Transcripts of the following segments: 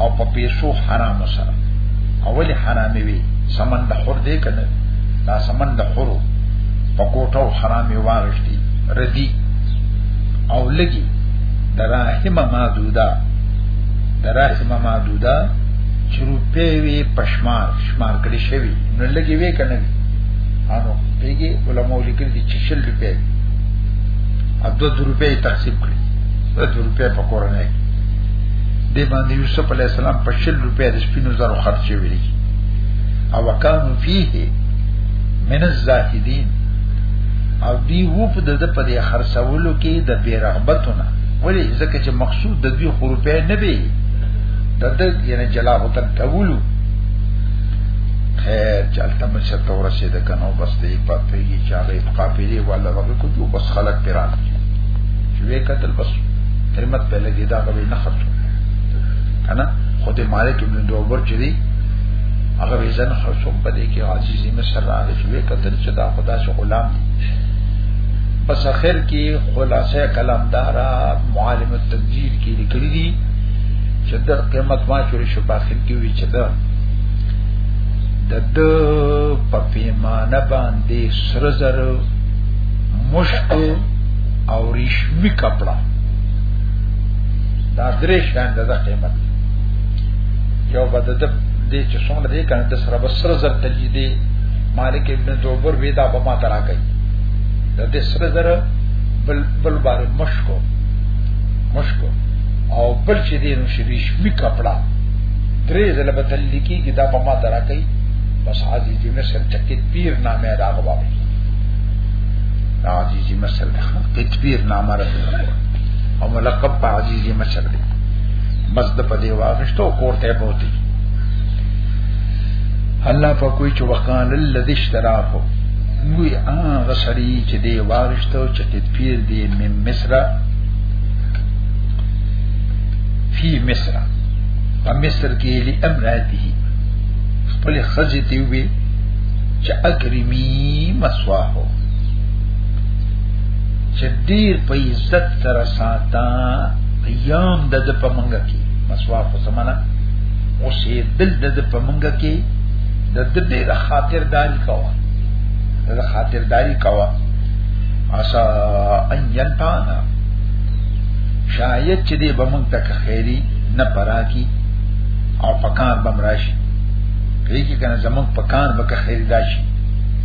او په پیسو حرام سره اول حرامي وي سمن د خور دی کنه دا سمن د خورو په کوټو حرام یې واغشتي ردی او لګي دراهم معدوده دراهم معدوده چې روپې وي پښمار شمار کړی شوی نو لګي وی کنه وی انو پیګي علماء لیکل دي چې شل روپې اته روپې تقسیم کړی اته روپې په کورنۍ د باندې یوسف علی السلام په شل روپیا د سپینو زرو خرچ ویلي او وکانو فيه من الزاهدین او دی وو په د په دې خرڅولو کې د بیرغبتونه ولی ځکه چې مقصود د دوی خو روپیا نه به د د یعنی جلا وطن کولو خیر چلته مې څه تور شي د کنو بس دې پاتې کی چا غي قافلې ولا وګه کو بس خلک پیران شوې قتل بس قیمت په لګي دا به نه خرڅو کنه خو دې مالک ابن دوبر چې دی هغه به ځنه خرڅو په دې کې عزیزی مصر راغی چې کتل چې دا خدا شو غلام دی پس اخر کې خلاصه کلام دارا معالم التنزیل کې لیکلي دي چې د قیمت ما شروع شو په اخر کې وی چې دا د د په پیمانه باندې سرزر مشکو او ریشمی کپڑا دا درې شان د قیمت یو بد د دې چې څومره دې کنه د سره بسر زر تلې دې مالک ابن دوبر ودا په ما ترا کوي د دې سره زر بل بل بار مشکو مشکو او بل چې دې نو شي ریشمی کپڑا درې زله به تلې کیږي دا په ما ترا کوي بس عزیز مصر چکت پیر نامه راغوا عزیزی مشر دی تدبیر نامه راځي او ملقب په عزیزی مشر دی بس د په دی واغشتو کور ته بوتي الله په کوئی چې وقال الذي اشتراه وی هغه سړی چې دی واغشتو چې تدبیر دی من مصر فی مصر په مصر کې لې امراته خپل خزې دی وی چې اکرمی مسواه چې ډیر په عزت سره ساته ایام د د پمنګه کې مسواک په سمانه او شی دل د د پمنګه کې د د ډیر خاطرداري کوا د خاطرداري کوا اسا ان ينفعنا شاید چې دې بمنګ تک خیری نه پرا کی او پکار بمراشي پیږي کنه زمون پکار بک خیری راشي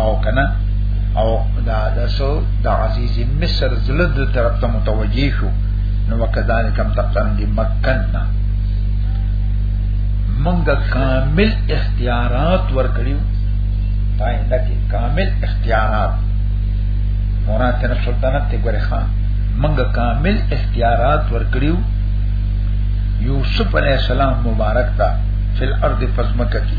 او کنه او دا د سو د عزیز مصر زلد طرف ته متوجی شو نو وکذالک هم تقن دی مکننا منګ کامل اختیارات ورکړیو پاینده کې کامل اختیارات مراد تر سلطنت ته ګره خان منګ کامل اختیارات ورکړیو یوسف علی السلام مبارک تا فل ارض فزمکه کی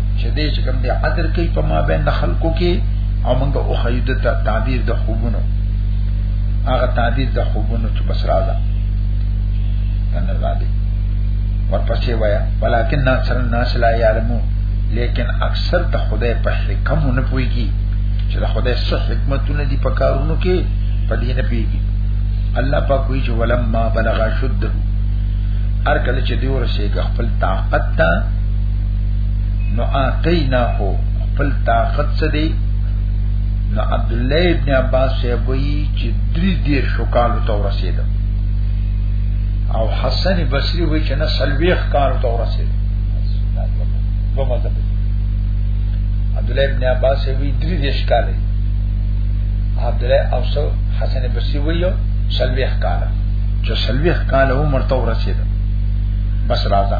چې دې چې کوم دې عدل کوي په ما بین خلکو کې او موږ او خید ته تعبیر د خوبونو هغه تعبیر د خوبونو چې بس راځه کنه راځي ورپسې وایا ولکن ناصر الناس لا یعلمو لیکن اکثر ته خدای په حکم نه پويږي چې د خدای څه حکمتونه دي په کارونو کې په دې نه پويږي الله پاک وی چې ولما بلغ شده هر کله چې دی ورسېږي خپل طاقت ته نو اعطینا هو خپل طاقت څه دی نو عبد الله ابن عباس وی چې درې دې شکال ته ورسید او حسن بصری وی چې نه سلويخ کال ته ورسید دو مذهب عبد الله ابن عباس وی درې دې شکال عبد الله او حسن بصری وی سلويخ کال چې سلويخ کال عمر ته ورسید بس راځه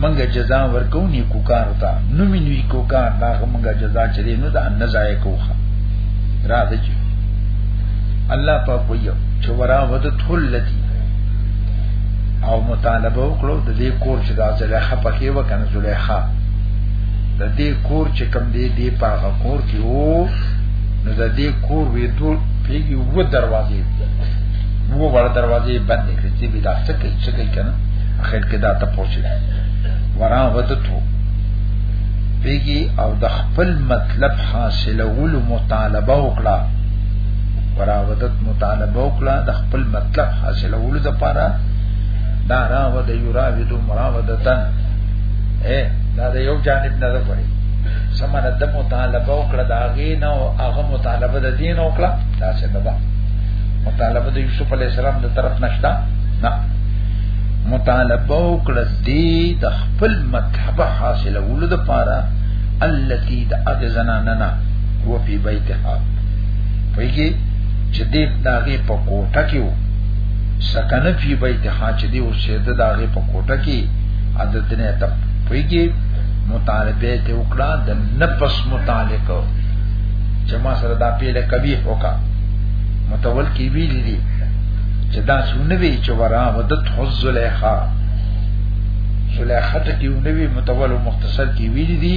منګه جزا ورکو نیکو کار تا نو می نوی کو کار دا منګه جزا چلی نو دا نه ځای کوخه را دې الله په کویو چې ورا ود ثلتی او مطالبه وکړو د دې کور چې دا زلیخه پکې وکنه زلیخه د دې کور چې کم دی دی پاغه کور کې وو نو د دې کور وې ټول پیږي و دروازې وو وړ دروازې بندې کړې چې بیا څه کوي څه کوي کنه اخر کې دا ته پوښتې ورا ودتو پیږي او د خپل مطلب حاصلولو مطالبه وکړه ورا ودت مطالبه وکړه د خپل مطلب حاصلولو لپاره دا را ود یورا ودو مرا ودتن اے دا د یو جانب نه ده پرې سمانه د مطالبه وکړه دا غي نه او هغه مطالبه د دین وکړه دا څه ده مطالبه د یوسف علی السلام د طرف نشته نه مطالبه وکړه دې د خپل مطلب حاصلولو لپاره التي د هغه زنانه و په بیتها پېږي چې دې داغه په کوټه کې و سکنه په بیتها چې دې اوسېده داغه په کوټه کې عادت نه ته پېږي مطالبه ته وکړه د نفس متعلق چې ما سره دا پیله کبیح وکړه متول کی ویلی دي چې دا څونه وی چې ورا ودت حزلیخا زلیخا ته کې ونوي متول او مختصر کې ویل دي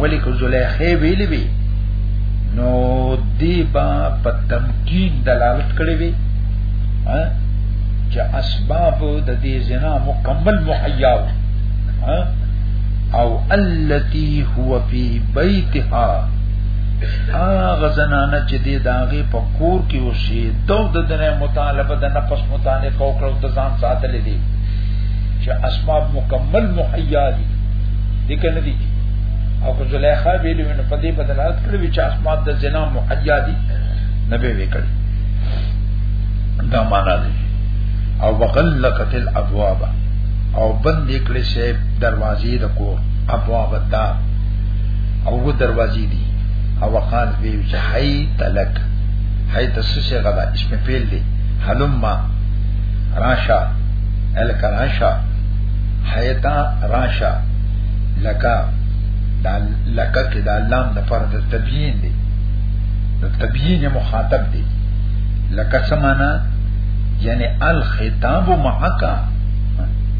ولی کو زلیخې ویل وی نو دی با په تمکین دلالت کړی وی ها چې اسباب د دې زنا مکمل مهیا ها او التي هو في بيتها هغه زنانه چې دې داغه په کور کې اوسې دو د دنیا مطالبه د نفس مطالبه او کړو د ځان ساتل دي چې اسباب مکمل مهیا دي دي کنه دي او کو زلیخا ویلو نو په دې بدلات کړو چې اسباب د زنا مهیا دي نه به وکړي دا معنا دی او وغلقت الابواب او بند کړي شه دروازې د کور ابواب دا او دروازې دي او وقال بي چې حي تلک حي تسسه غدا اسم فعل دی حلم راشا الک راشا حیتا راشا لکا دا لکا کې دا لام د پر د تبیین دی د تبیین مخاطب دی لکا سمانا یعنی الخطاب معکا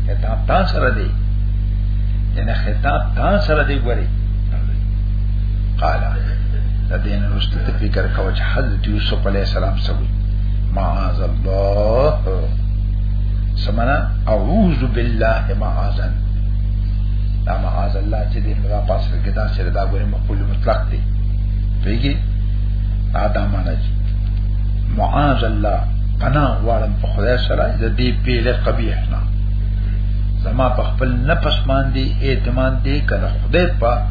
خطاب تا سره دی یعنی خطاب تا سره دی ګوري قال دا دین رسته ته فکر کاوه چې حضرت یوسف علی السلام سوي معاذ الله سمنا اعوذ بالله معاذ دا معاذ الله چې دې موږ پاس کې دا سره دا غوړي مقبول مطلق دی پیږي دا معنا چې معاذ الله انا غواړم په خدای سره د دې پیله قبیح نه زما په خپل نفس باندې اعتماد دی کله خدای په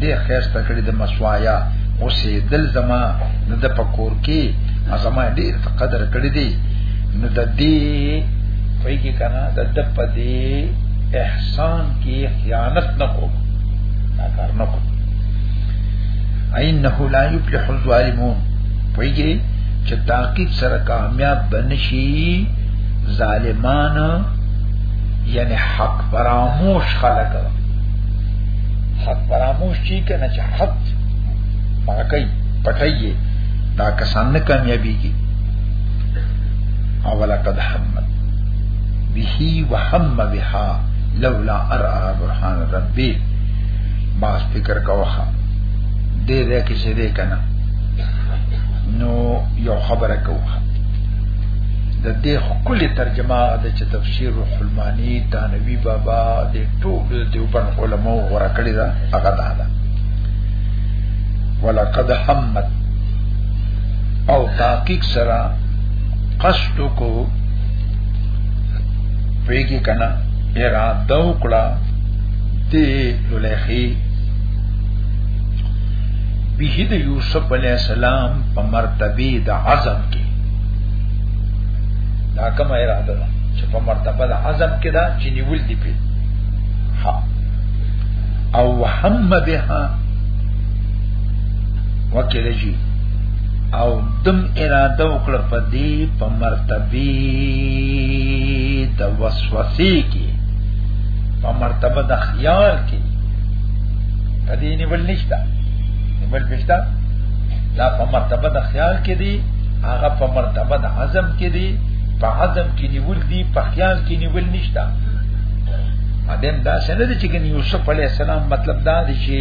دې خیر ته کړی د مسوایا اوسې دل زما نو د پکور کې ازما دې قدر کړی دی نو د دې کوي کې کنه د د پدې احسان کې خیانت نه کوم دا کار نه کوم اینه لا یفلح الظالمون کوي کې چې تحقیق سره کامیاب بنشي ظالمان یعنی حق فراموش خلق حق فراموش چی کنه چې حق پاکی پټایي دا کسان نه کامیابیږي او لقد حمد به وهم بها لولا ارى برهان ربي ما فکر کاوه دې دې کې څه دې کنه نو یو خبره کوه د دې خپل ترجمه د تفسیر الحلمانی دانوی بابا د ټول دیوبن علماء غره کړی دا هغه دا ده ولقد حمد او تحقیق سره قصد کو پیګی کنا اراده وکړه دې لولخي به د یوسف علی السلام په مرتبه د عزم کې دا کومه اراده ده چې په مرتبه د عزم کې دا چې نیول دی په ها او هم بها وکړه جی او دم اراده وکړه په دې په مرتبه د وسوسې کې په مرتبه د خیال کې کدی نیول نشتا نیول پښتا دا په مرتبه د خیال کې دی هغه په مرتبه د عزم کې دی په عزم کې نیول دی په خیال کې نیول نشتا ادم دا څنګه دي چې ګنې یوسف علی السلام مطلب دا دی چې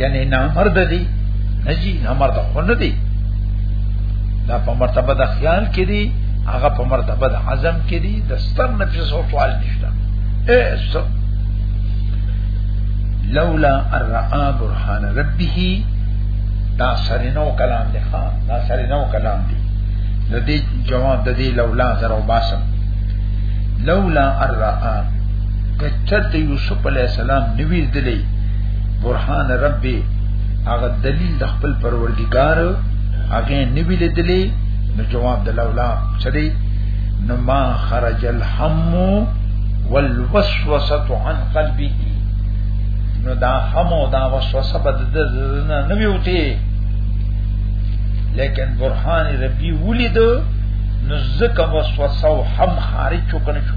یعنی نامرد دی نجی نامرد خو نه دی دا په مرتبه د خیال کې دی هغه په مرتبه د عزم کې دی د ستر نه په څو سوال نشته اے سب لولا الرعا برهان ربه دا سرینو کلام دی خان دا سرینو کلام دی د دې جواب د دې لولا زرو باسم لولا الرآ کچرت یوسف علی السلام نوی دلی برهان ربی هغه دلیل د خپل پروردگار هغه نوی لیدلی نو جواب د لولا چلی نو ما خرج الهم والوسوسه عن قلبه نو دا هم او دا وسوسه بد د نه نوی وتی لیکن برهان ربی ولید نو ځکه وسوسه او هم خارج شو کنه شو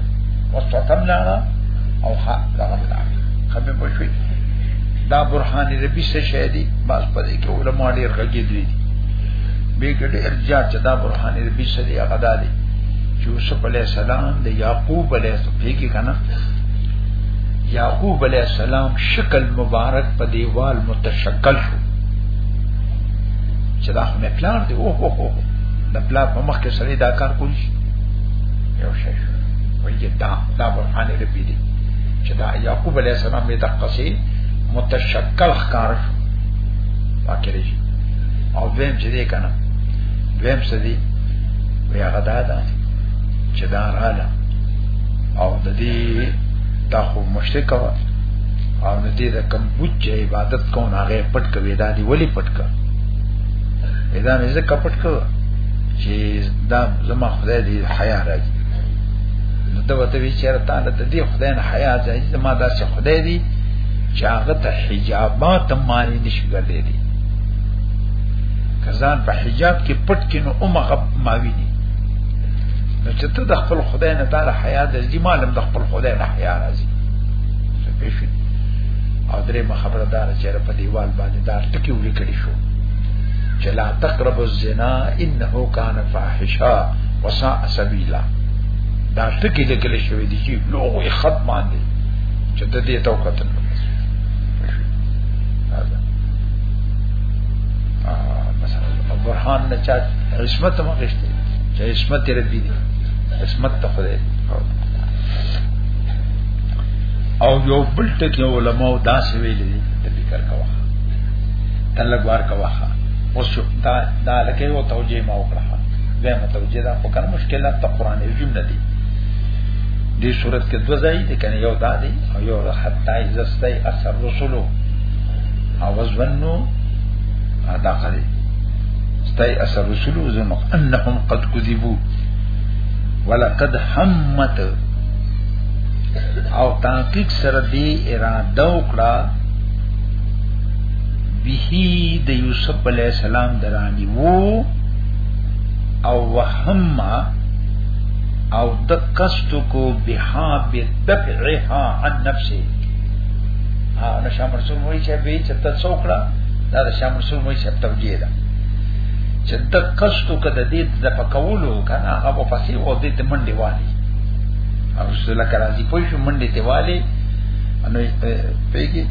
وسوسه هم لاړه او ها دغه لاړه خبر په شوي دا برهان ربي څه شي دي بس په دې کې علماء ډېر غږی دي به ګډه ارجاع چې دا برهان ربي څه دي هغه دالي چې یوسف علی السلام د یعقوب علی السلام پیګی کنه یعقوب علی السلام شکل مبارک په دیوال متشکل شو چې دا خو نه پلان دی او هو هو د پلا په مخ کې سړی دا کار کوي یو شی وایي دا دا برهان دې پیډي چې دا یعقوب علی السلام یې تقصی متشکل ښکار واکړي او دویم چې دې کنه دویم څه دی وی هغه دا ده چې دا رااله او د دې دا خو مشرک و او د دې د کم بوت عبادت کو نه غیر پټ کوي دا دی ولی پټ کوي دا مې زه کپټ کړ چې دا زما خدای دې حیا راځي نو دا وته وی چیرې تا ته دې خدای نه حیا ځای زما دا چې خدای دې چې هغه ته حجابات مانی نشي ګرځې دي کزان په حجاب کې پټ کې نو اومه غب ماوي دي نو چې ته د خپل خدای نه تعالی حیا د دې معلوم د خپل خدای نه حیا راځي څه پېښې او درې مخبره دار چې په دیوال باندې دار ټکی ولیکل شو چلا تقرب الزنا انه کان فاحشا وساء سبیلا دا ټکی لیکل شوی دی چې لوی خط باندې چې د دې تو قتل برهان نه چا عصمت ما غشته چې عصمت ربی دی عصمت ته خدای او یو بل ټکی علماء دا سویل دي د فکر کوا تلګ وار کواخه اوس دا دا لکه یو توجیه ما وکړه دا مو توجیه دا په کار مشکلات ته قران یې جون ندی دې صورت کې دوه ځای دي کنه یو دا دی او یو حتا عزتای اثر رسولو او ځنو دا قضیه استای اثر رسولو زمو انهم قد كذبوا ولقد همت او تحقیق سره دی اراده وکړه به د یوسف علی السلام درانی وو او وهم او د قصد کو بها بدفعها عن نفسه ها نو شام رسول وای چې به چې ته څوکړه دا د شام رسول وای چې توجیه ده چې د قصد کو د دې د پکولو کنه هغه په سی او دې ته منډي والی رسول الله کرازي پوه شو منډي ته والی نو پیګي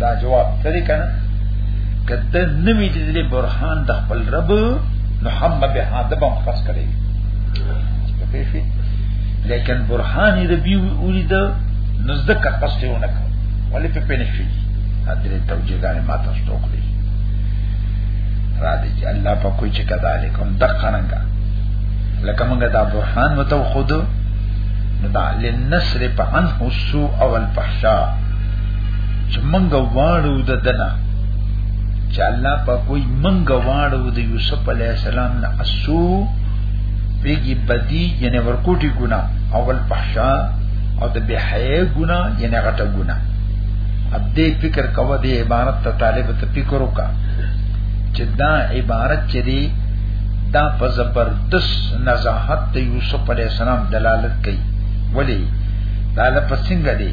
دا جواب سری کنه کته نمی چې دې برهان د خپل رب محمد به حادبم خاص کړي پیفي لیکن برهان ربي ولید نزدک قصدونه کړ ولې په پینې شي درې توجیهګانې ما تاسو ته وکړي را دي چې الله په کوی چې کذالکم دقننګا لکه موږ دا برهان وته خود نو دا لنصرف عنه السوء والفحشاء چې منګ واړو د دنا چې الله په کوئی منګ واړو د یوسف علی السلام نه اسو پیږي بدی یعنی ورکوټي ګنا او الفحشا او د بهای ګنا یعنی غټه ګنا اب دې فکر کوه دې عبارت ته طالب ته فکر وکا چې دا عبارت چې دی دا په زبردست نزاحت د یوسف علی السلام دلالت کوي ولی دا لپس څنګه دی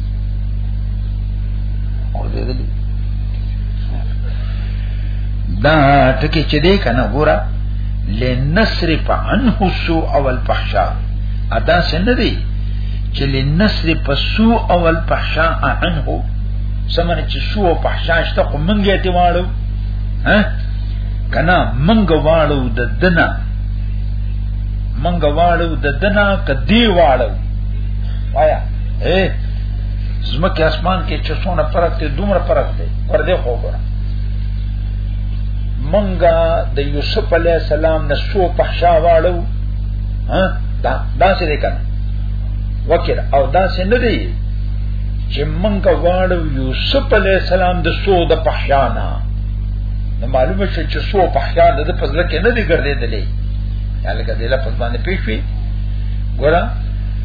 او دې دې دا ټکی چې دې کنه ګوره لنصرف عنه السوء او الفحشاء ادا څنګه دی چې لنصرف السوء او الفحشاء عنه سمره چې سوء او فحشاء شته خو مونږ یې ته واړو ها کنا مونږ واړو د دنا مونږ واړو د دنا کدی واړو وایا اے زمکه اسمان کې چې څونه فرق دی دومره فرق دی پر دې خو ګره منګه د یوسف علی السلام نه سو پښا واړو ها دا دا څه دی کنه وکړ او دا څه نه دی چې منګه واړو یوسف علی السلام د سو د پښا نه نو معلومه شو چې سو پښا د فضل کې نه دی ګرځیدلې یاله کده له فضل باندې پیښوي ګوره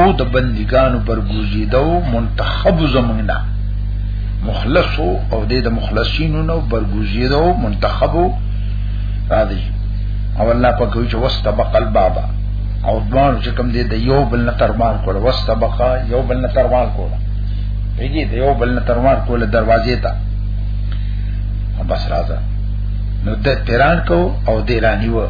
او د بندګانو برګوزیدو منتخب زمونږه مخلص او د مخلصینو نو برګوزیدو منتخب را دي او الله په کوي چې واستبق البابا او دوان چې کوم دي د یو بل نه ترمان کول واستبق یو بل نه ترمان کول پیږي د یو بل نه ترمان کول دروازې ته بس راځه نو د پیران کو او دیرانی و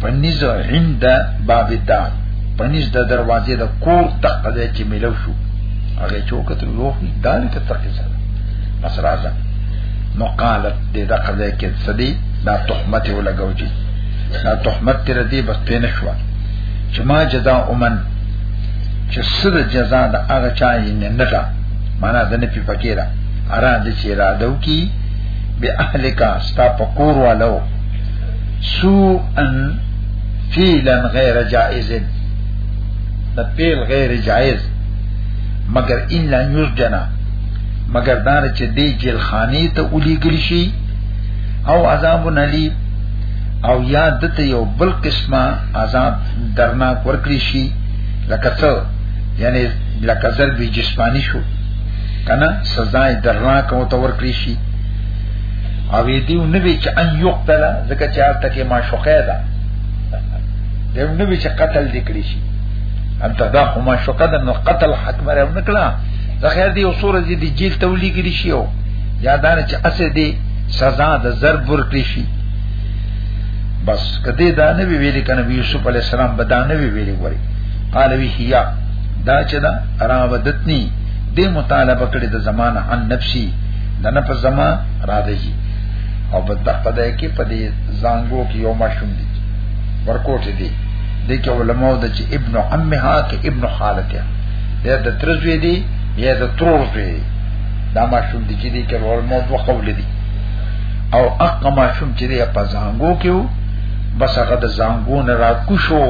پنیز عند باب الدار پنیز د دروازې د کور تخت دی چې ملو شو هغه چوکته یو دار ته تخت سره بس راځه نو قالت دې د قضا کې سدي دا تهمت ولګو چې دا تهمت تر دې بس پېنه شو چې ما جزاء امن چې سر جزاء د هغه چا یې نه نه دا معنا د نه پی پکې را ارا د چې را دو کی به اهلکا ستا پکور والو سوءا فیلا غیر جائز دا پیل غیر جائز مگر ان لا یسجنا مگر دار چې دی جیل خانی ته اولی گلی شي او عذاب نلی او یا دته یو بل قسمه عذاب درناک ورکړي شي لکه څه یعنی لکه زر به جسمانی شو کنه سزا درناک او تور کړی شي او دیو نبی چې ان یقتل زکه چې حالت کې ما شوقه ده دیو نبی چې قتل دکړي شي انت دا خو ما شوقه ده نو قتل حق مره نکړه زه خیر دی اصول دې د جیل تولی کړي شي او یادان چې اسه دې سزا د ضرب ورکړي شي بس کدی دا نبی ویل کنه یوسف علی السلام به دا نبی ویل وری قال وی هيا دا چې دا راودتنی دې مطالبه کړې د زمانه عن نفسي دنه په زما را دی او په تخپدای کې په دې زنګو کې یو ماشوم دی ورکوټه دی د کې علماء د چې ابن عمها کې ابن خالته یا د ترزوی دی یا د ترور دی دا ماشوم دی چې دی کې علماء دوه قول دي او اقا ماشوم چې دی په زنګو کې وو بس هغه د زنګو نه را کوشو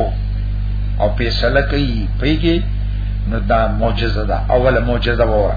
او پیسله کوي پیږي نو دا معجزه ده اوله معجزه وره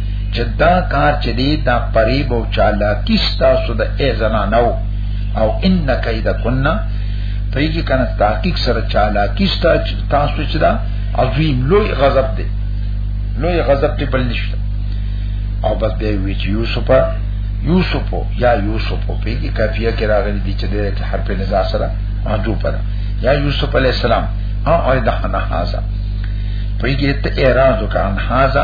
چې دا کار چې دی دا قریب او چالاکی ستاسو د ای زنانو او ان کید کنا پریږي کنه تحقیق سره چالاکی ستاسو چې دا عظیم لوی غضب دی لوی غضب ته بل نشته او بس به وی چې یوسف یوسف یا یوسف په کې کافیه کې راغلي دي چې د حرف نزا سره ماجو پر یا یوسف علی السلام او اې دحنا هاذا پریږي ته اعتراض وکړه هاذا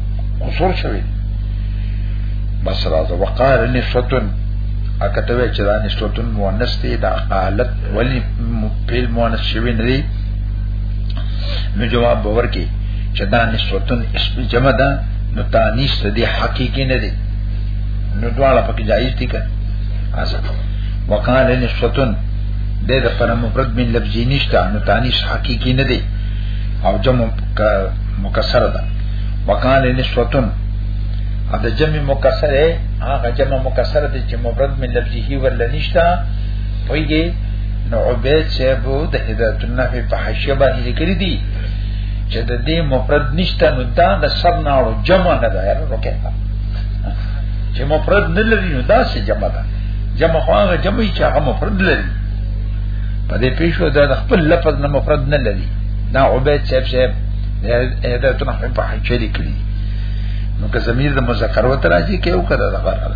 قصور شوی بس راځه وقال نسوتن اکته وی چې دا نسوتن مؤنث دی دا قالت ولی فعل مؤنث شوی نه دی نو جواب باور کی چې دا نسوتن اسم جمع ده نو تانیس دی حقیقی نه دی نو دواړه پکې جایز دي کنه ازاد وقال نسوتن د د پر مفرد من لفظی نشته نو تانیس حقیقی نه دی او جمع مکسر ده وکان نسوتن ا د جمع مکسر هغه جمع مکسر د چې مفرد من لفظه ورل نشتا ویږي نو عبید صاحب د هدایت النحو په حاشیه باندې لیکلي دي چې د دې مفرد نشته نو دا د سر ناړو جمع نه ده یاره روکه چې مفرد نه لري نو دا څه جمع ده جمع خو هغه جمع چې هغه مفرد لري په دې پیښو دا د خپل لفظ نه مفرد نه لري دا عبید صاحب صاحب هدایتونه هم په حج لیکلي نو که زمير د مذکر و تراجي کې او کړه دا غره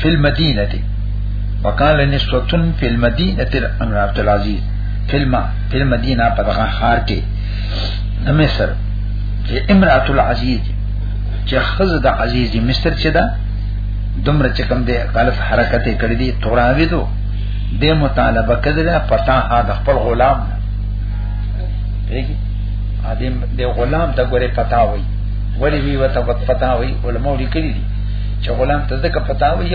فل مدینه دي وقال نسوتن فی المدینه تر امر عبد العزيز فلما فی المدینه په دغه خار کې د مصر چې امرات العزيز چې خز د عزيز مصر چې دا دومره چې کوم دی غلط حرکت کړې دي توراوي دو د مطالبه کړل پتا ها د خپل غلام دیږي ادم د غلام د ګوره پتا وي ولی وی وته پتا وي علماء لیکلي دي چې غلام ته ځکه پتا وي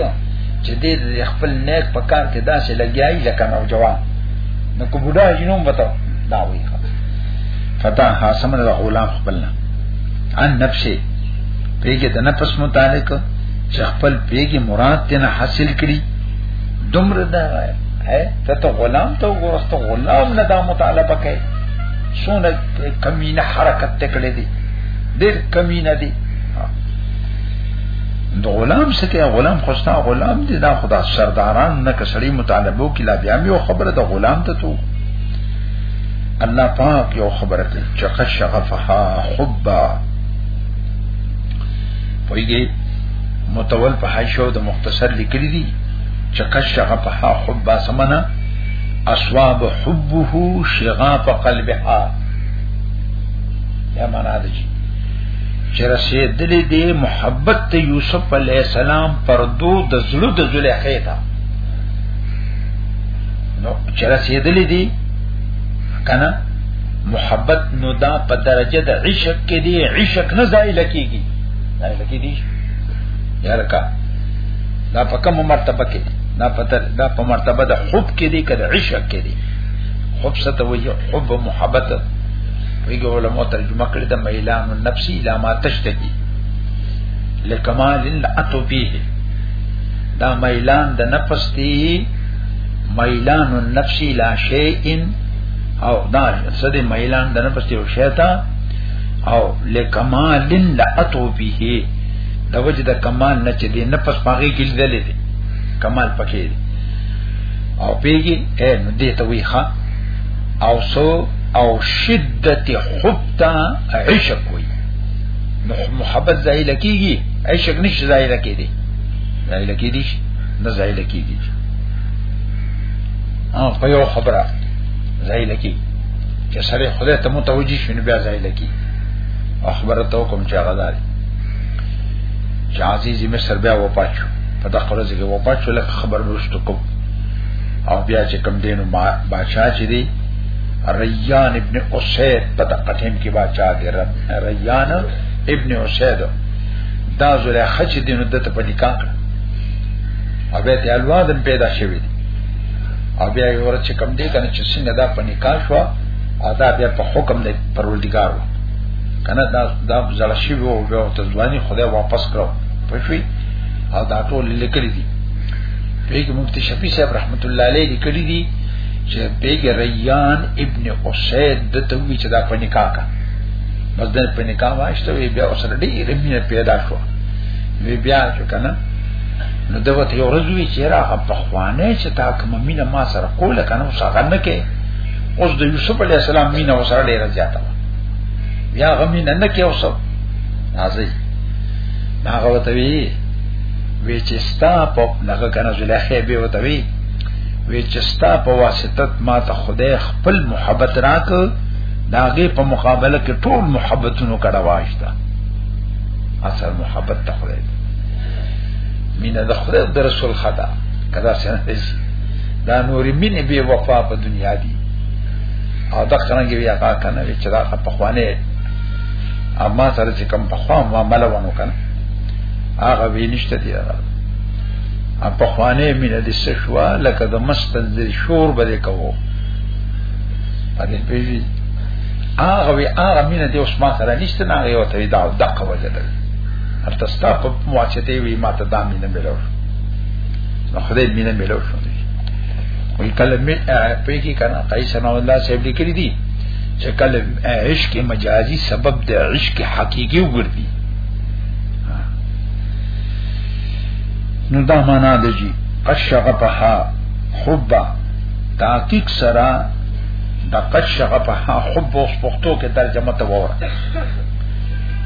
چې دې خپل نیک په کار کې داسې لګیایي لکه نو جوان نو کو بډا جنوم وته دا وي فتا حاسم له غلام خپلنا ان نفسه پیګه د نفس متعلق چې خپل پیګه مراد تنه حاصل کړي دومره دا وایي اے ته ته غلام ته وګورسته غلام نه دا مطالبه کوي سونه کمینه حرکت تکړه دي ډېر کمینه دي د غلام سکه غلام خوستا غلام دي دا خدا سرداران نه کسړي مطالبه کوي لا بیا یو خبره د غلام ته تو الله پاک یو خبره کوي چې قد شغفها حبا ویږي متول په حاشو د مختصر لیکلي دي چکه شغفها حبا سمنا اصواب حبه شغاف قلبها یا معنا ده چې چې رسیدلې دې محبت ته یوسف علی السلام پر دو د زړه د زلیخې ته نو چې رسیدلې دې کنه محبت نو دا په درجه د عشق کې دی عشق نه زایل کیږي زایل کیږي یارکا دا په کوم مرتبه کې دا په دا په مرتبه د حب کې دي کده عشق کې دي حب څه ته وایي حب محبت ویګه علماء ترجمه کړی د میلان النفس الا ما تشتهي لکمال الاتو به دا میلان د نفس دی میلان النفس لا شیء او دا سده میلان د نفس دی او شیطان او لکمال الاتو به د وجه د کمال نه چې دی نه پس پاغي کې لیدل دي کمال پکې دی او پیږي اے نو دې ته وی ښا او سو او شدت حب تا عشق وی نو محبت زایل کیږي عشق نشي زایل کیږي زایل کیږي نه زایل کیږي او په یو خبره زایل کیږي چې سره خدای ته متوجي شونه بیا زایل کیږي اخبرته کوم چې هغه داري چې عزیز مصر بیا وفات شو په دغه ورځ کې وفات شو لکه خبر ورسته کوم او بیا چې کم دینو بادشاہ چې دی ریان ابن اسید په دغه ټیم کې بادشاہ دی ریان ابن اسید دا زره خچ دینو دته په نکاح کړ او بیا ته الوادن پیدا شوی او بیا یې ورته کم دی کنه چې څنګه دا په نکاح شو او دا بیا په حکم دی پرولدګار وو کنه دا دا زړه شي وو بیا ته ځواني خدای واپس کړو پښوی او دا ټول لیکلي دي پیګه مفتی شفیع صاحب رحمت الله علیه لیکلي دي چې پیګه ریان ابن اسید د توی چې دا پنیکا کا بس د پنیکا واشته وی بیا سره ډیر مینه پیدا شو وی بیا چې کنه نو دغه یو ورځ وی چې را په خوانه چې تا کوم مینه ما سره کوله کنه وسغه نه کې اوس د یوسف علی السلام مینه وسره ډیره زیاته بیا غمی نه نه کې اوسو راځي هغه وته وی وی چې ستا په لګه کنه زلخه به وته وی وی چې ستا په واسطه ما ته خدای خپل محبت راک داګه په مقابله کې ټول محبتونو کړه واشتا اثر محبت ته خدای مینه د خدای د رسول خدا کدا څنګه دا نور مینه به وفا په دنیا دی او دا څنګه بیا کا کنه چې دا په خوانه اما سره چې کم په خوا ما مل ونه کنه هغه وینشته دی هغه په خوانه مینه د سشوا لکه د مستنزل شور بده کوو پدې پیږي هغه وی هغه مینه دی اوس ما سره نشته نه یو ته دا دقه وجه ده هرته ستا په مواچته وی ما ته دا مینه ملو نو خدای مینه ملو شو وی کله می پیږي کنه قیس نو الله صاحب لیکلی دی چې کله عشق مجازي سبب د عشق حقيقي وګرځي نو دا معنا دی چې قشغفها حبا تحقیق سره د قشغفها حب اوس پښتو کې ترجمه ته وره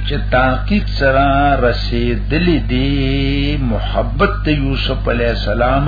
چې تحقیق سره رسیدلې دي محبت یوسف علی السلام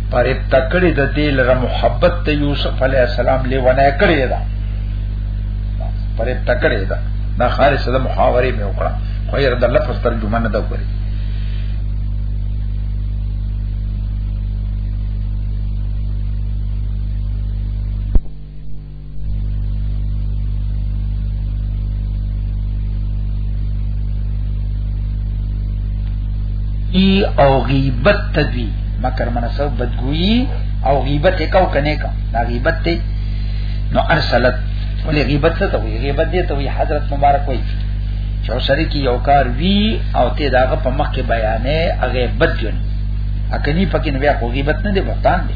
پر تکړه د دې لره محبت ته یوسف علی السلام لیونه کړی دا پر تکړه دا دا خالص د محاورې مې وکړه خو یې د لفظ ترجمه نه دا کړی ای او غیبت تدوی مکر منسو بدگوئی او غیبت کو کنے کا دا غیبت تے نو ارسلت ولی غیبت څه ته وی غیبت دې ته وی حضرت مبارک وی چې سره کې یو کار وی او ته داغه په مخ کې بیانې هغه بد جن اکنی پکې نو بیا غیبت نه دی بوتان دی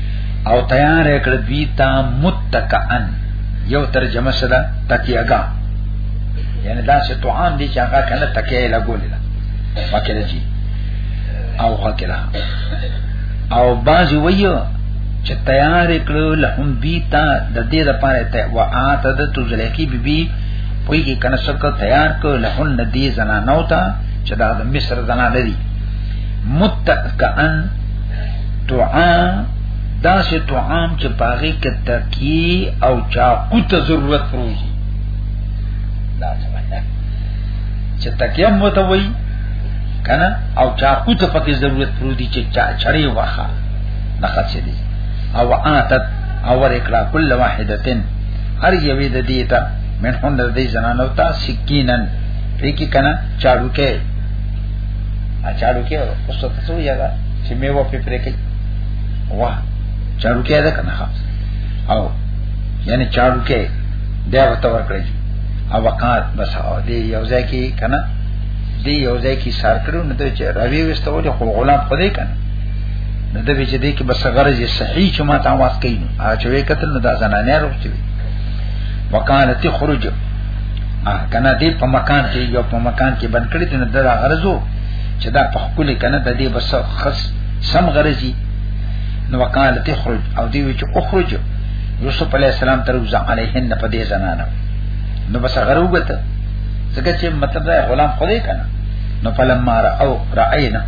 او تیار کړ دوی ته متکئن یو ترجمه سره تکیهګا یعنی دا څه توان دي چې هغه کنه تکیه لګولې ده پکې راځي او خکرا او بازی ویو چې تیار کړو لهم بی تا د دې لپاره ته وا اتد تو زلیکی بی بی پوی کې کنه سکه تیار کړو لهن ندی زنانو ته چې دا د مصر زنانه دي متکئن دعا دا سه طعام چې پاغي کې تکی او چاقو ته ضرورت پروزي دا څه معنی چې تکی هم وته وای کنه او چاقو ته پکې ضرورت پروزي چې چا چړې واخا نه خاصه دي او آتت او ورکړه کل واحدتن هر یوې د دې ته من هند دې زنانو ته سکینن پرې کې کنه چاړو کې اچاړو کې اوس ته څو یاګه چې میوه په پرې کې واه چاړو کې ده کنه او یعنی چاړو کې دا وته ورکړي او وقات بس او دې یو ځای کې کنه دې یو ځای کې سار کړو نو ته چې راوي وستول خو غلام خدای کنه نو د بچ دې کې بس غرض صحیح چې ما ته واس کین اچوي کتل نو دا زنانه روچوي وکانه تخرج ا کنه دې په مکان کې یو په مکان کې بند کړی ته نه دا غرضو چې دا په خپل کنه د دې بس خص سم غرضی نو وکاله تخرج او دی چې اخرج یوسف علی السلام تر وزا علیهن په دې زنانه نو بس غروبته ځکه چې مطلب دا غلام خدای کنه نو فلما را او راینه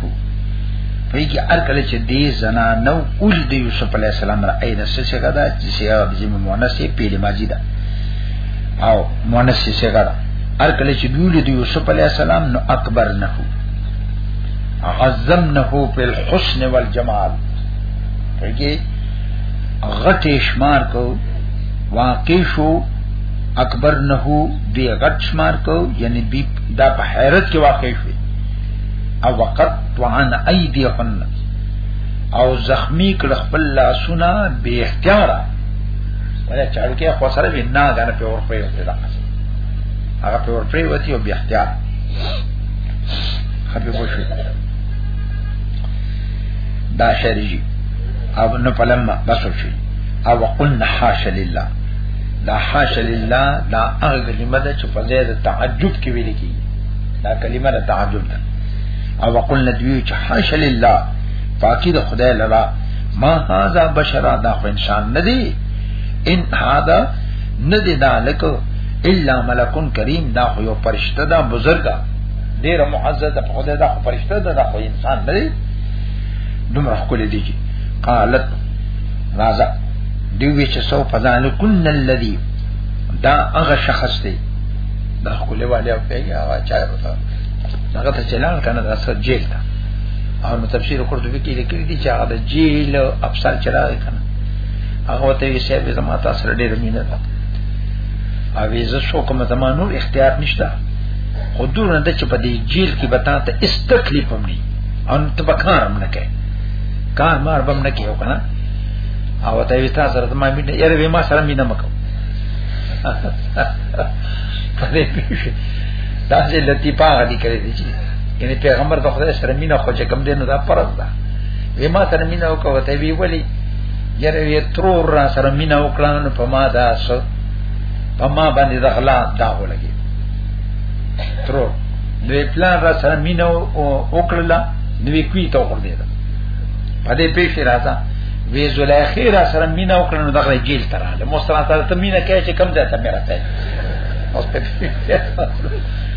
پای کې ار کله چې دې زنا نو اول د یوسف علی السلام را اې د څه څه غدا چې سیاب زمو مونث یې پیل ماجی ده او مونث صيغه ده هر کله چې دوی د یوسف علی السلام نو اکبر نه هو عظمنه په الحسن والجمال پرګي غټې شمار کو واقع شو اکبر نه هو دی غټ شمار کو یعنی بی دا په حیرت کې واقع شو او وقت وعن ایدیهن او زخمی کړ خپل لاسونه به اختیاره ولا چاړو کې خو سره وینا غنه په ور پرې وته دا هغه په ور پرې وتی او بیا احتیاط خبي وشو دا شریجی او نو پلمه بس وشو او قلنا حاش لله دا حاش لله دا هغه کلمه ده چې په ځای د تعجب کې ویل کی دا کلمه ده تعجب ده او وقلنا دوی چې حاش لله فاقید خدای لرا ما هاذا بشرا دا خو انسان ندی ان هاذا ندی دا لکو الا ملکون کریم دا خو یو پرشتہ دا بزرګا ډیر معزز په خدای دا خو پرشتہ دا, دا خو انسان ندی دومره خپل دی کی قالت رازا دیوی چې سو پدان کن الذی دا هغه شخص دی دا خپل والي او پیګه هغه چا وتا هغه ته چلان کنه دا سر جیل تا او نو تفسیر قرطبی کې لیکلي دي چې هغه د جیل افسر چلا دی کنه هغه ته یې سیب زما تاسو سره ډېر مینه ده او یې زه شو کوم زما نور اختیار نشته خو دور نه چې په دې جیل کې به تاسو ته اس تکلیف هم نه ان ته بکارم نه کې کار مار بم نه کې وکنه او ته یې تاسو سره زما مینه یې به ما سره مینه مکو دا چې لطیفه غدي کړې دي یعنی پیغمبر د خدای سره مینا خو چې کم دین دا فرض ده وی ما سره مینا وکړه ته وی ولی یره وی ترور را سره مینا وکړه نو په ما دا سو په ما باندې د غلا دا ولګي ترور دوی پلان را سره مینا وکړه نو کوي ته ور دي دا په دې پیښه راځه وی زلیخی را سره مینا وکړه نو دغه جیل تراله مسترا ته مینا کې چې کم ځای ته مې راځي اوس په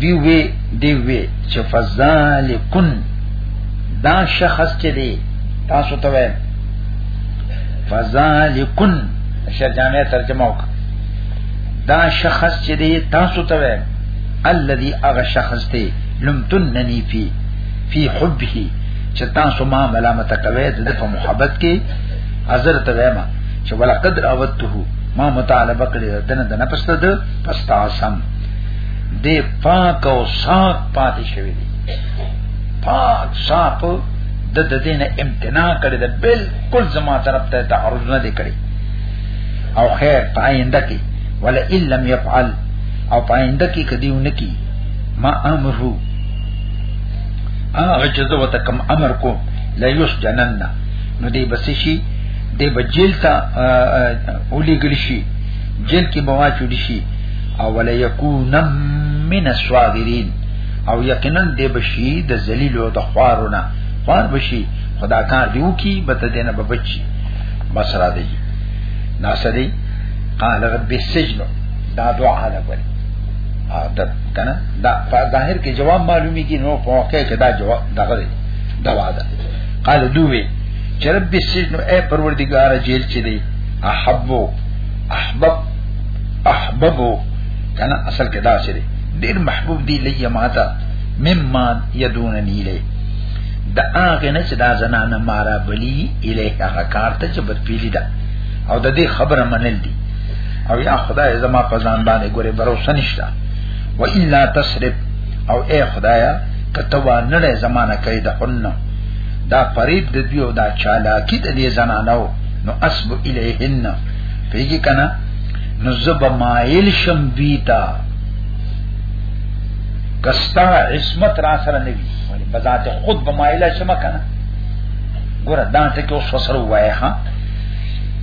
دی وی دی وی چې فذالکن دا شخص چې دی تاسو ته وایم فذالکن شه جامع ترجمه وک دا شخص چې دی تاسو ته وایم الذي اغه شخص دی لم تننی فی فی حبه چې تاسو ما ملامت کوي د په محبت کې حضرت ویما چې ولقد راوته ما مطالبه کړې ده دنه دنه پسته استعصم دې پاک او صاف پاتې شوی دی پاک صاف د د دین امتناع کړی دا بالکل زما طرف ته تعرض نه دی کړی او خیر پاینده کی ولا ان لم يفعل او پاینده کی کدیونه کی ما امرو هغه چې زه وته کوم امر کو لا یسجنن نو دی بس شي دی بجیل تا اولی ګل شي جیل کې بوا چوډي شي او ولا یکون من الصاغرین او یقینا دې بشي د ذلیل او د خوارونه خوار بشي خدا کار دیو کی بت دینه بچي بس را دی ناسدی قال رب السجن دا دعا ده کوي دا کنه دا په ظاهر کې جواب معلومي کې نو په واقع کې دا جواب دغه دی دوا ده قال دوی چې رب السجن اے پروردگار جیل چې دی احبو احبب احببو کنه اصل کې دا شری ډیر محبوب دی لیا ماتا مما یدوننی له دا هغه نه چې دا زنانه مارا بلی اله هغه کار ته چې بدپیلی ده او د دې خبره منل دي او یا خدای زما په ځان باندې ګوره باور نشته و الا تصرف او اے خدایا کتوا نړې زمانہ کید قلنا دا فرید د دیو دا چالاکی د دې زنانو نو اسب الیهن پیږي کنا نو زب مایل شم بیتا کستا عصمت را سره نوی ولی بذات خود بمایل شم کنا ګور دا ته کې اوس وسره وای ها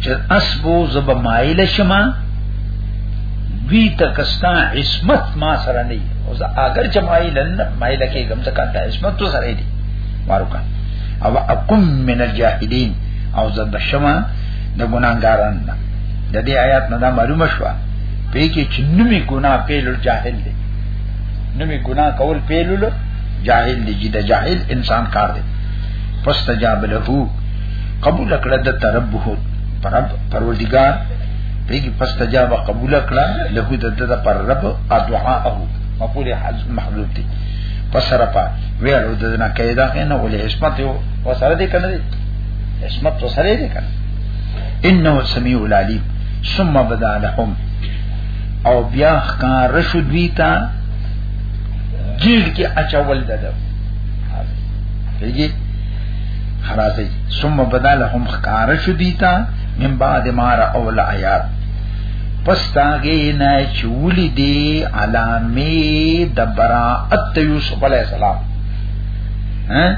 چې اسب زب مایل شم بیتا کستا عصمت ما سره نه او زه اگر چې مایل نه مایل کې ګم څه کاته عصمت تو سره دی مارو کا او اقم من الجاهلین او زه بشما د ګناګاران نه د دې آیات نه دا معلومه شو په کې چې نومي ګنا پیل جاهل دی نومي ګنا کول پیل جاهل دی چې د جاهل انسان کار دی فاستجاب له قبول کړه د تربه پرب پروردگار دیگی پس تجابه قبول کړه له د د پر رب ادعا او مقول حزب محذوب دی پس رپا ویلو د نه کیدا کنه ولې حسمت او سره دې کنه عصمت وسره دې کړ انه سميع العليم ثم بدا لهم او بیا ښکار شو دوی ته جیل کې اچول دده پیږي خلاصي ثم بدا لهم ښکار شو دوی ته من بعد ما را اول آیات پس تاغی نه چولی دی علامه د براءت یوسف علی السلام ها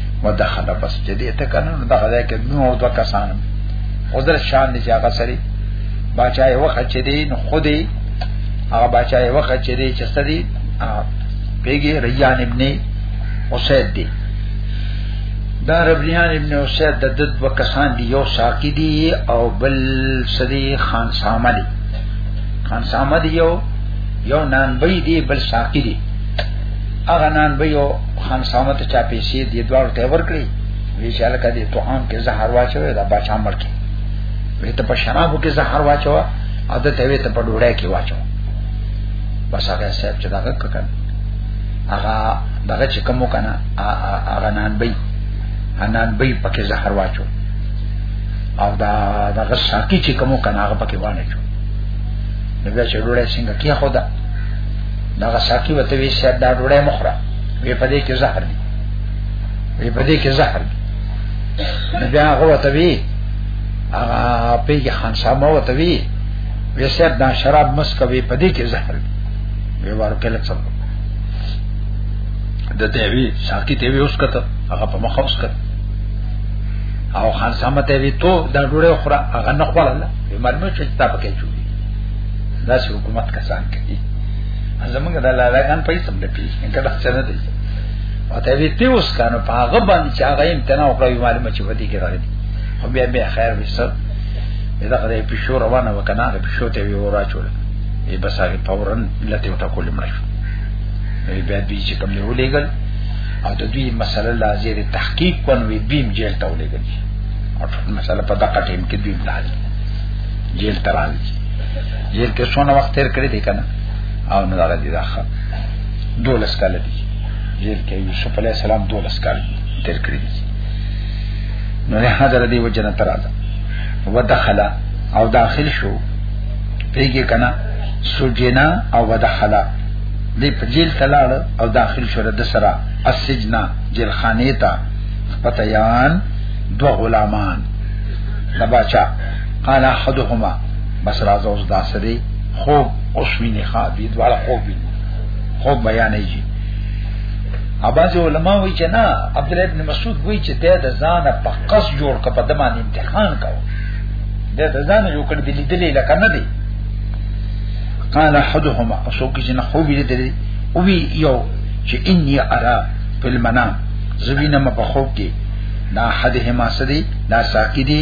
ودخل بس چې دې ته کنه نو دغه ځای کې نور دوه کسان حضور شان دي چې هغه سړي باچا یې وخت چې دي نو خودي هغه باچا یې وخت چې دي چې سړي پیګي ریان ابن اسید دی دا ربلیان ابن اسید د دد و کسان دی یو ساقی دی او بل سری خان سامه دی خان سامه دی یو یو نانبی دی بل ساقی دی اغه نانبی یو خان سامه ته چا پیسې دی دوار ته ورکړي وی چې الکه دې تو عام کې زهر واچوي دا بچا مړ کې وی ته په شرابو کې زهر واچوه او ته وی ته په ډوړې کې واچوه بس هغه صاحب چې دا ککن هغه دغه چې کوم کنه هغه نان بې انان بې پکې زهر واچو او دا دغه ساقي چې کوم کنه هغه پکې وانه چو نو بیا چې ډوړې څنګه کې خدا دغه ساقي وته وی شه دا ډوړې مخره وی پدې کې زهر دی وی پدې کې زهر دی بیا هغه وته وی هغه پیګ خان سامو وته وی وی شه دا شراب مس کوي پدې کې زهر دی وی وارو کې لڅم د دې وی ساقي ته وی اوس کته هغه په مخ اوس کته او خان سامته وی ته دا ډوړې خره هغه نه خوړل وی مرمه چې تا پکې چوي دا چې حکومت کسان کوي زمونږ د لالا خان پیسې نه پیژ نه کله څه نه دی او ته وی پیوس کانو په هغه باندې چې هغه امتناع وکړي معلومه چې ودی کې راغلی خو بیا بیا خیر وسه دا غره په شو روانه وکنه هغه په شو ته وی ورا چول ای بس هغه فورن لته وټه کول مړ شو ای بیا دوی چې کوم یو لګل او د دوی مسله لازم تحقیق کون وی بیم جیل ته ولګل او مسله په دقه ټیم کې دوی بلال جیل تران جیل کې څونه وخت تیر کړی دی کنه او نه دغه دی راخه دولس کال دی جیل کې یوسف علی السلام دولس کال تیر کړی دی نو له حاضر دی و جنت راځه ودخل او داخل شو پیږي کنه سجنا او ودخل دی په جیل تلاړ او داخل شو د سرا السجنا جیل خانه تا پتیان دو غلامان لباچا قال احدهما بس راځه اوس دا سری خوب اوس ویني ښا دي دواړه خوب ویني خوب بیان یې اباز علماء وی چې نه عبد الله ابن مسعود وی چې د ځانه په قص جوړ کړ په دمان امتحان کاوه د ځانه یو کړ دلی دلی لکه نه دی قال احدهما اسو کې نه خوب یې دلی او وی یو چې انی ارا په المنام زوینه مې په خوب کې دا حدهما سدي دا ساقی دی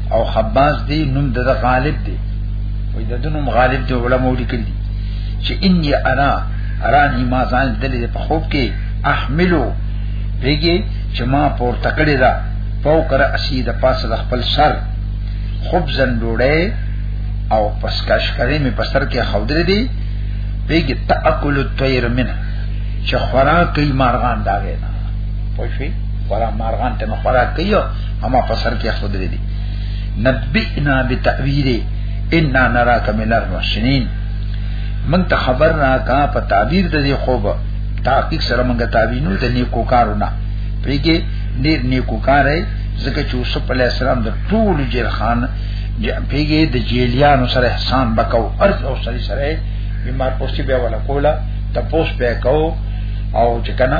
او خباز دی نوم د غالب دی وای د دنوم غالب دی علماء لیکل دي چې انی انا ارانی ما ځان دلې په خوب کې احملو پیږي چې ما پور تکړه دا پاو کر اسی د پاسه د خپل سر خبزن ډوړې او پس کاش کرے می پسر کې خودر دی پیږي تاکل الطير منه چې خوراک کوي مارغان دا وینا پوه شئ خورا مارغان ته خوراک کوي اما په سر کې خود لري نبئنا بتاویل ان نراک من المحسنین من ته خبر را کا په تعبیر د دې خوب تحقیق سره موږ تعبینو د نیکو کارونه پریګه نیر نیکو کار ہے ځکه چې یوسف علی السلام د ټول جیل خان پیګه د جیلیانو سره احسان وکاو ارز او سره سره بیمار پوسټي به ولا کولا تپوس به کو او چې کنه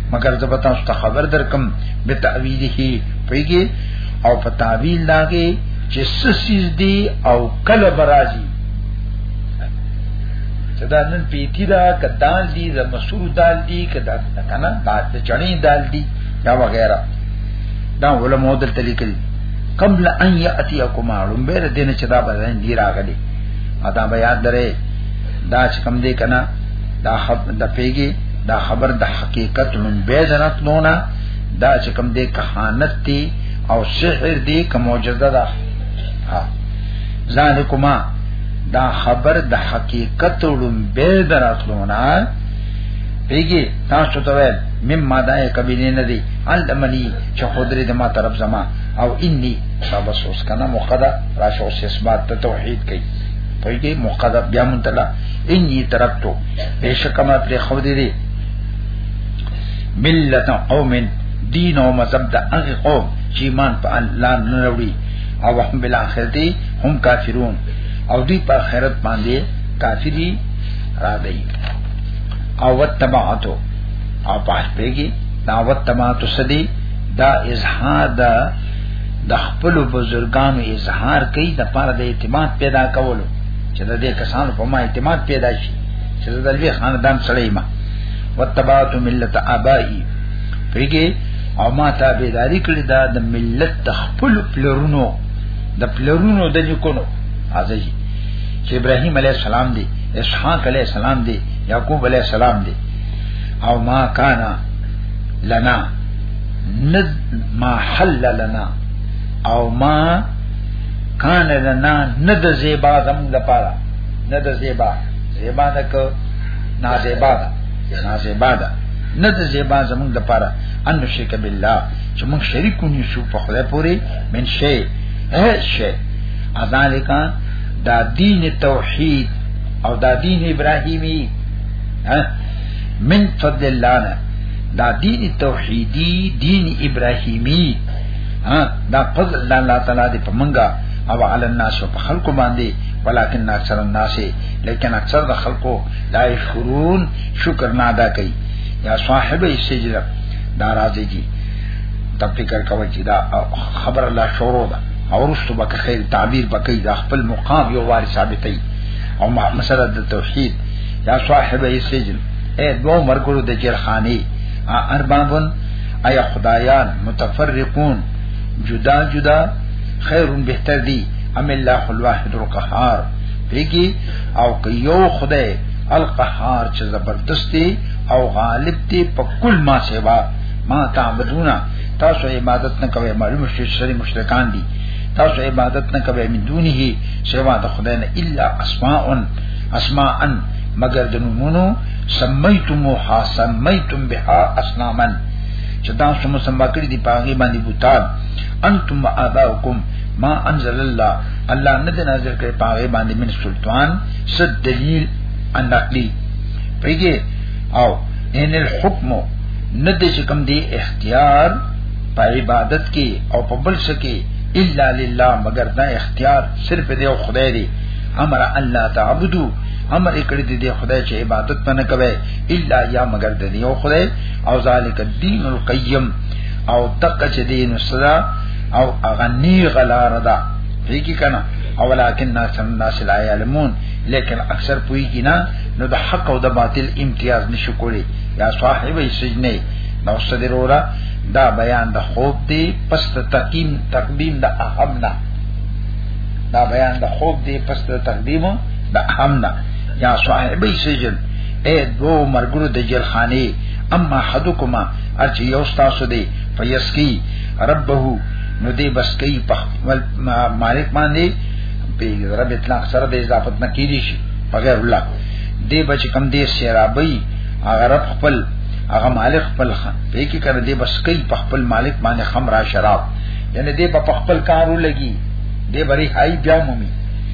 مگر زه به تاسو ته خبر درکم به تعویله پیږي او په تعویل داږي چې سسیز دی او کله برازي صدا نن پیتی دا کدال دی دا مسور دال دی کدا کنه دا چړې دال دی یا وغیرہ دا علماء دل تلیکل قبل ان یاتیکما لم بیر دین چې دا بدن دی راغلی ادا بیا درې دا چې کم دی کنه دا خپ د پیګي دا خبر د حقیقت من بیز راتلونا دا چې کوم دې کهانت دی او سحر دی کوم معجزه ده ها ذالکما دا خبر د حقیقت لوم به دراتلونا پیګي تاسو ته ویل مم مادای کبینه نه دی علمنی چې خدای دې ما طرف زما او انی شابس اوس کنه مقدر راشه اوس اثبات ته توحید کوي پیګي مقدر بیا مونتلا انی ترکتو بشک ما پر خو دي دي ملت قوم دین او مذهب د هغه قوم چې ایمان په الله نه وروړي او هم بل اخرتي هم کافرون او دی په آخرت باندې کافری را دی او وتبعتو او پاش پیږي دا وتبعتو سدي دا اظهار دا د خپل بزرګانو اظهار کوي د پاره د اعتماد پیدا کولو چې د دې کسانو په ما اعتماد پیدا شي چې د دلوي خاندان سړی ما وتبعت ملت ابائي پرګي او ما تابعداري کړی دا د ملت د خپل پلرونو د پلرونو د نیکونو ازي چې ابراهيم عليه السلام دی اسحاق عليه السلام دی يعقوب عليه السلام دی او ما کان لنا ند ما حل لنا او ما کان لنا نه د زیبا زم د پاره نه د زیبا زیبا د کو نا زیبا ده نا زیبا ده نه د زیبا زمون د پاره ان شرک بالله چې موږ شریک ونی شو په خدای پوری من شی هه شی ذالک دا دین توحید او دا دین ابراهیمی من فضل الله دا دین توحیدی دین ابراهیمی ها دا فضل الله الله تعالی دی په منګه او علی الناس په خلکو باندې ولکن اکثر الناس لیکن اکثر د خلکو لا شکرون شکر نه ادا کوي یا صاحب سجده دا راځي جی تب فکر کوي چې دا خبر الله شروع ده او رسو بک خیر تعبیر بکې د خپل مقام یو واري ثابتې او مسله د توحید یا صاحب سجده اے دو مرګرو د جرخانی اربابن ایا خدایان متفرقون جدا جدا خیر بهتر دی ام الله الواحد القهار پیږي او که یو خدای القهار چې زبردستی او غالب دی په کل ما سیوا ما تعبدون تاسو عبادت نه کوي معلومه شي چې مشرکان دي تاسو عبادت نه کوي من دونه سیوا د خدای نه الا اسماء اسماء مگر د نمونو سمیتموها سمیتم بها اصناما چې دا سم سم کړی دی پاغي باندې بوتان انتم اباؤکم ما انزل الله الله نه دی نازل کړی پاغي باندې من سلطان صد دلیل ان نقلی پیږي او ان الحكم نه دې چې کوم دی اختیار په عبادت کې او په بل څه کې الا لله مگر دا اختیار صرف دی او خدای دی امر الله تعبدو امر کړی دی خدای چې عبادت نه کوي الا یا مگر د یو خدای او ذالک الدین القیم او تک چې دین صدا او اغنی غلار ده هیڅ کنه او ولکن اکثر الناس لا علمون لیکن اکثر پوی کی نه نو د حق او د باطل امتیاز نشو کولی یا صاحب سجنه نو صدرورا دا بیان د خوب دی پس تقیم تقدیم د اهمنا دا بیان د خوب دی پس تقدیم د اهم نه یا صاحبې سجن اے دو مرګرو د جیل خانه اما حدکما ارچ یو تاسو دی فیسکی ربه نو دی بس کوي په خپل مالک باندې به رب اطلاق سره د اضافت نه کیدی شي بغیر الله دی بچ کم دی سیرابی هغه رب خپل هغه مالک خپل خان په کې کړه دی بس کوي په خپل مالک باندې خمر شراب یعنی دی په خپل کارو لګي دی بری هاي بیا مومي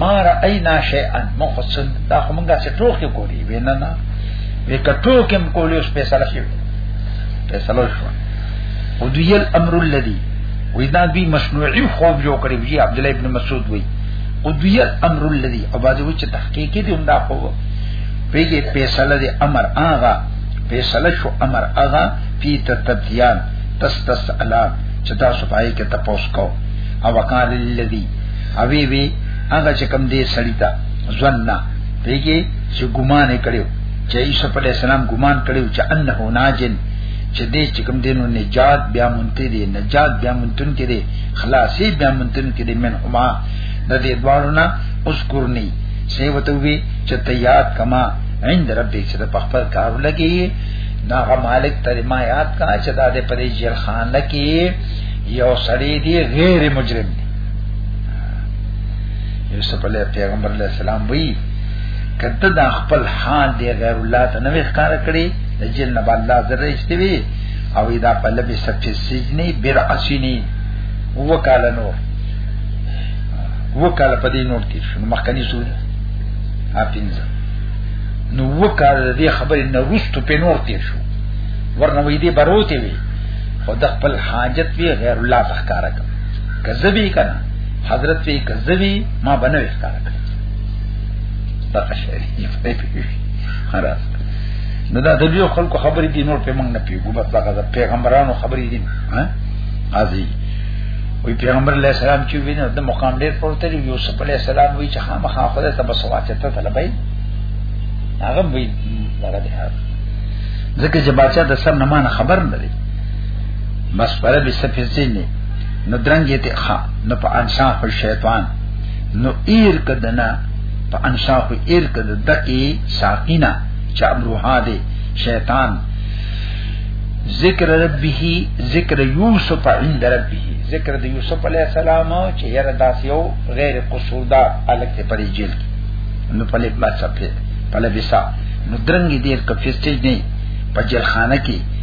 ما رأینا شیئا مخصن دا خو مونږه څه ټوکی کولی وینا نه وی کټو کوم کولی اوس په سره شي په سره شو او دی الامر الذي وی دا بی مصنوعی خوب جو کړی بی عبد الله ابن مسعود وی او دی الامر الذي او باندې و چې تحقیقی دی هم دا خو پیږي په سره دی امر آغا په سره شو امر آغا پی تتبیان تستسلام چې تاسو پای کې تاسو کو او وقال الذي اوی وی هغه چې کم دی سړی تا ځنه پیګه چې ګمان کړو چې عیسی په اسلام ګمان کړو چې انه ناجن چې دې چې کوم دینو نجات بیا مونته دي نجات بیا مونتون کې دي خلاصي بیا مونتون کې دي من هما د دې دوارو نه اذكرني سی وته وی چې ته یاد کما عند ربک چې په خپل کار لګي نا مالک تر ما یاد کا چې دا دې پرې جیل خان لکه یو سړی دی غیر مجرم دی یوسف علیه پیغمبر علیه السلام وی کته دا خپل حال دی غیر الله ته نو ښکار کړی د جن نه الله زره استوی او دا په لبی سفی سجنی بیر عسینی وکاله نور وکاله په دې نور تیر شو مخکنی سورې ا پینځه نو وکاله دې خبرې نه روستو په نور تیر شو ورنه وې دې بروته وی خو د خپل حاجت وی غیر الله تخکارک کذبی کنا حضرت وی کذبی ما بنه وکړه دا شریف دی خلاص نو دا د لوی خلکو خبرې دي نور په موږ نه پیګو بس دا د پیغمبرانو خبرې دي ها قاضي وی پیغمبر علیہ السلام چې ویني د مقام ډیر پورته دی یوسف علیہ السلام وی چې خامخا خدای ته بس واچته ته طلبای هغه وی دا ده ځکه چې بادشاہ د سر نه خبر نه دی مسپره به سپیزین نو درنګ ته خا نو په انسان خو شیطان نو ایر کدنا په انسان خو ایر کد دکی ساقینا چا امروها دی شیطان ذکر ربه ذکر یوسف عند ربه ذکر د یوسف علی السلام چې یره داس یو غیر قصوردار الګ ته پری جیل نو په لباسه په لباسه نو درنګ دیر کفستې نه په جلخانه کې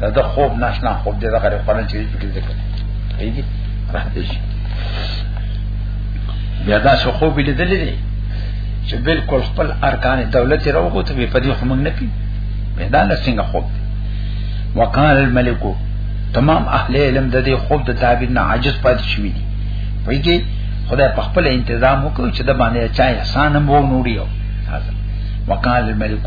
دا د خوب ناشنا خوب دې دغه قرآن شریف کې ذکر دی دی راځي شي بیا دا څه خوب دې دلې دي چې بالکل خپل ارکان دولت راوغو ته په دې خو موږ نه پی دا نه څنګه خوب دی وقال الملك تمام اهل علم د دې خوب د تعبیر نه عاجز پاتې شوی دي وایي خدای په خپل انتظام وکړو چې د باندې چا احسان مو نوړیو وقال الملك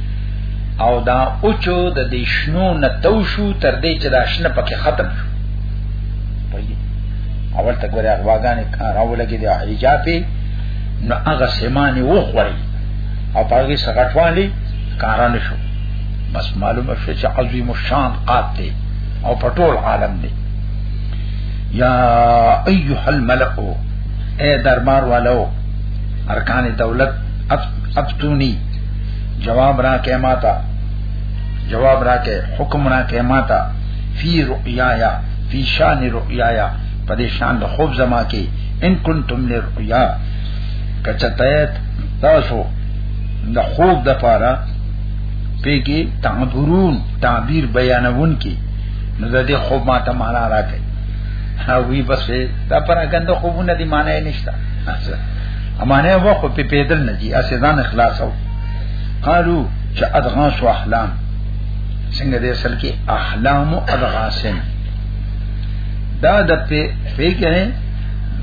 او دا اوچو د دې شنو نه تو شو تر دې چې دا شنه پکې ختم شو اول ته ګورې اغواګانې راولګې د ایجاپي نو هغه سیمانه و خوري او پاګي سغټوالي کاران شو بس معلومه شو چې عظیم الشان قات دی او په ټول عالم دی یا ایها الملأ اے دربار والو ارکان دولت افتونی جواب را کې ماتا جواب را کې حکم را کې ماتا فی رؤیایا فی شان رؤیایا په دې شان د خوب زما کې ان کنتم لرؤیا کچتایت تاسو د خوب د پاره پیګي تعبرون تعبیر بیانون کې نو د دې خوب ما ته معنا راکړي هغه وی بس دا پراګند خوبونه دي معنی نشته امانه وو خو په پیدل نه دي اسې ځان اخلاص او قالو چې ادغان سو احلام څنګه دې اصل کې احلام او ادغاسن دا د په فکر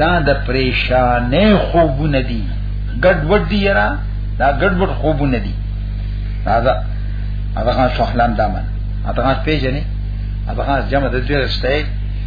دا د پریشانې خوبونه دي ګډ وډ دي یرا دا ګډ وډ خوبونه دي دا دا ادغان سو احلام دامن ادغان پیژنې ادغان جمع د دې رسته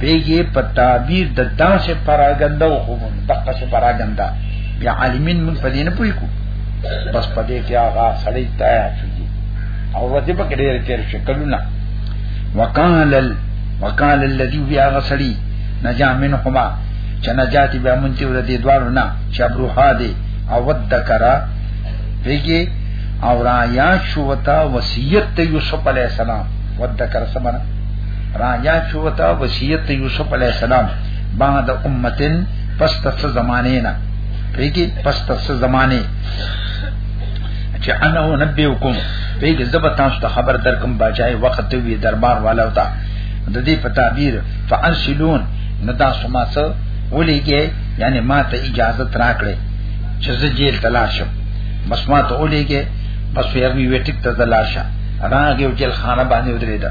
بیگی په تعبیر د داسې پراګنده او هم دغه څه پراګنده بیا عالمین موږ په دې نه پوي کو بس په دې کې هغه سړی تایا شي او ورته په کې ډېر تیر شي کلونه وقال ال... وقال الذي بیا غسړي نجا منهما چې نجات بیا مونږ ته ورته دوالو نه چې ابروها دي او ودکرا بیگی او را یاد شو وتا وصیت ته یوسف علی السلام ودکر سمنه راجا چوتا وصیت یوسف علی السلام بعد امتن پس تس زمانه نه پیګي پس تس زمانه چې انا نبيكم پیګي زب تاسو ته خبر درکم بچای وخت وی دربار والا وتا د دې په تعبیر فانسلون نو دا سما څه ولېږي یعنی ما ته اجازه تراکړي چې زه جیل تلاشم بس ما ته ولېږي بس یې وی وټیک ته تلاشم راغی او جیل خانه باندې ودرېده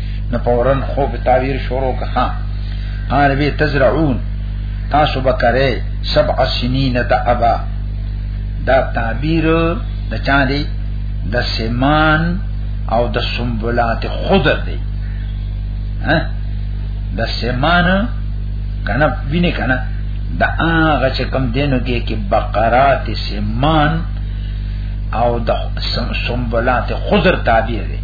نه فورن خو په تعبیر شروع کخا قال به تزرعون تاسو بکره سبع سنین دعبا دا تعبیر د چا دی د سیمان او د سنبلات خضر دی ها د سیمان کنه ویني کنه د هغه چې کم دینو کې کې بقرات سیمان او د سنبلات خضر تعبیر دی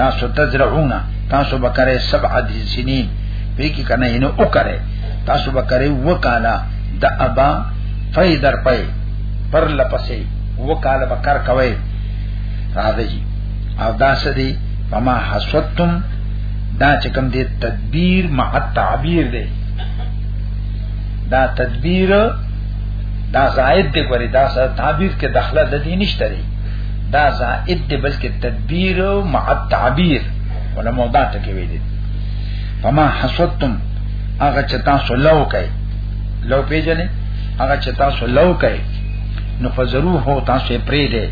تاسو تزرعون تاسو بکره سبع سنین په کې کنه ینه او کړه تاسو بکره وکاله د ابا فیدر پي پر لپسې وکاله بکر کوي راځي او دا سدي فما حسدتم دا چې کوم دې تدبیر مع تعبیر دی دا تدبیر دا زائد دی ګوري دا سره تعبیر کې داخله د دې نشته دا زائد دی بلکې تدبیر مع التعبیر ولا موضع ته کې ویل فما حسدتم هغه چې تاسو لو کوي لو پیژنې هغه چې تاسو لو کوي نو فزرو هو تاسو یې پرې دی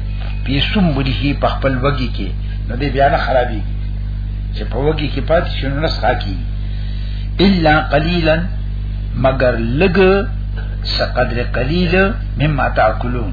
پی سم بلیه په خپل وګي کې نو دې بیا نه خرابي چې په وګي کې پات شنو نه ساکي الا قليلا مگر لګ سقدر قليل مما تاكلون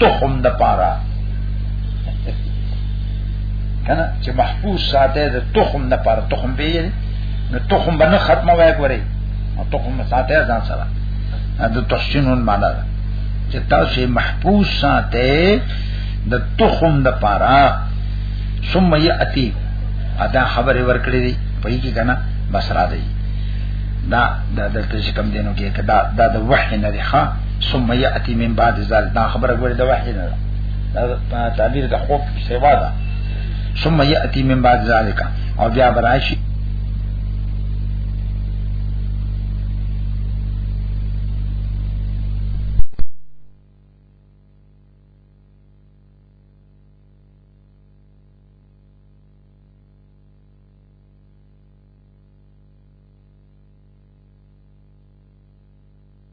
تخم د پاره کنه چې محفوظ ساته د تخم د پاره تخم به یې نو تخم باندې ختمه وای ګوري او تخم ساته ځان سره د تحسینون معنا ده چې تاسو محفوظ ساته د تخم د پاره ثم یاتی ادا خبره ورکړې دي په یی کې کنه بس را دی دا دا د کوم دینو کې دا دا د وحی نه دی ښا ثم ياتي من بعد ذلك دا خبره ګوره د وحی نه دا تعبیر د خوف سیوا ده ثم ياتي من بعد ذلك او بیا براشي